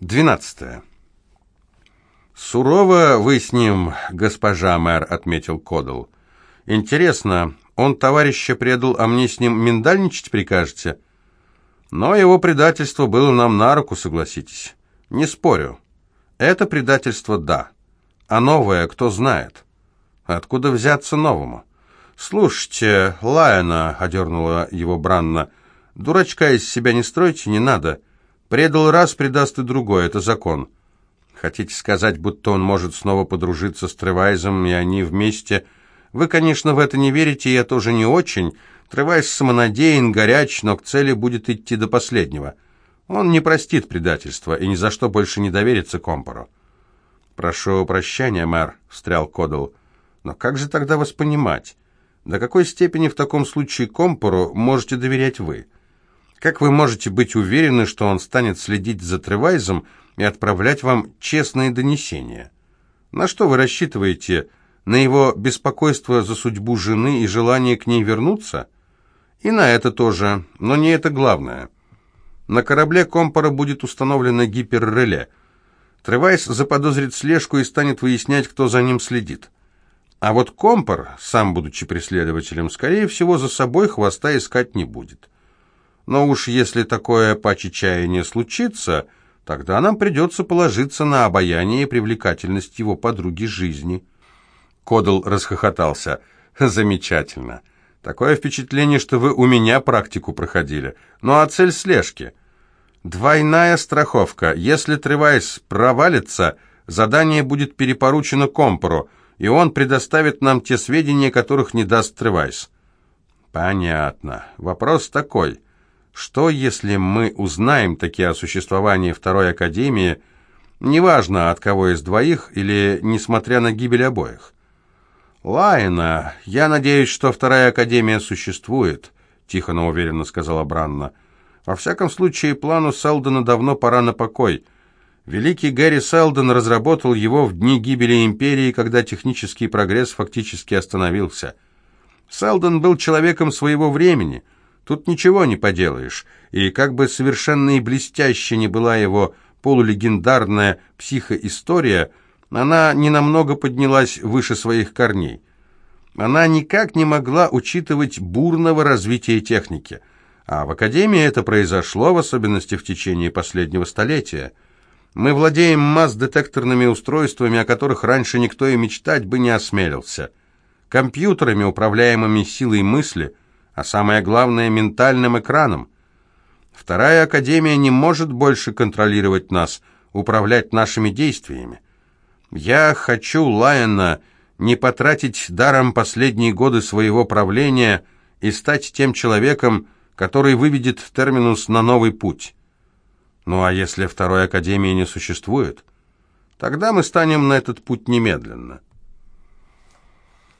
12. «Сурово вы с ним, госпожа мэр», — отметил Кодл. «Интересно, он товарища предал, а мне с ним миндальничать прикажете?» «Но его предательство было нам на руку, согласитесь. Не спорю. Это предательство — да. А новое кто знает? Откуда взяться новому?» «Слушайте, Лайона», — одернула его Бранна, — «дурачка из себя не стройте, не надо. Предал раз, предаст и другой, это закон». Хотите сказать, будто он может снова подружиться с Тревайзом, и они вместе... Вы, конечно, в это не верите, я тоже не очень. Тревайз самонадеян, горяч, но к цели будет идти до последнего. Он не простит предательства и ни за что больше не доверится Компору. «Прошу прощения, мэр», — встрял Кодл. «Но как же тогда вас понимать? До какой степени в таком случае Компору можете доверять вы? Как вы можете быть уверены, что он станет следить за Тревайзом, и отправлять вам честные донесения. На что вы рассчитываете? На его беспокойство за судьбу жены и желание к ней вернуться? И на это тоже, но не это главное. На корабле Компора будет установлено гиперреле. Тревайс заподозрит слежку и станет выяснять, кто за ним следит. А вот Компор, сам будучи преследователем, скорее всего, за собой хвоста искать не будет. Но уж если такое по чаяния случится, Тогда нам придется положиться на обаяние и привлекательность его подруги жизни». Кодл расхохотался. «Замечательно. Такое впечатление, что вы у меня практику проходили. Ну а цель слежки?» «Двойная страховка. Если Тревайс провалится, задание будет перепоручено Компору, и он предоставит нам те сведения, которых не даст Тревайс». «Понятно. Вопрос такой. Что, если мы узнаем такие о существовании Второй Академии, неважно от кого из двоих или несмотря на гибель обоих? «Лайна, я надеюсь, что Вторая Академия существует», — тихо, но уверенно сказала Бранна. «Во всяком случае, плану Селдона давно пора на покой». Великий Гэри Селдон разработал его в дни гибели империи, когда технический прогресс фактически остановился. Селдон был человеком своего времени — Тут ничего не поделаешь, и как бы совершенно и блестяще не была его полулегендарная психоистория, она ненамного поднялась выше своих корней. Она никак не могла учитывать бурного развития техники, а в Академии это произошло, в особенности в течение последнего столетия. Мы владеем масс-детекторными устройствами, о которых раньше никто и мечтать бы не осмелился, компьютерами, управляемыми силой мысли – а самое главное – ментальным экраном. Вторая Академия не может больше контролировать нас, управлять нашими действиями. Я хочу, Лайена, не потратить даром последние годы своего правления и стать тем человеком, который выведет терминус на новый путь. Ну а если Второй Академии не существует, тогда мы станем на этот путь немедленно.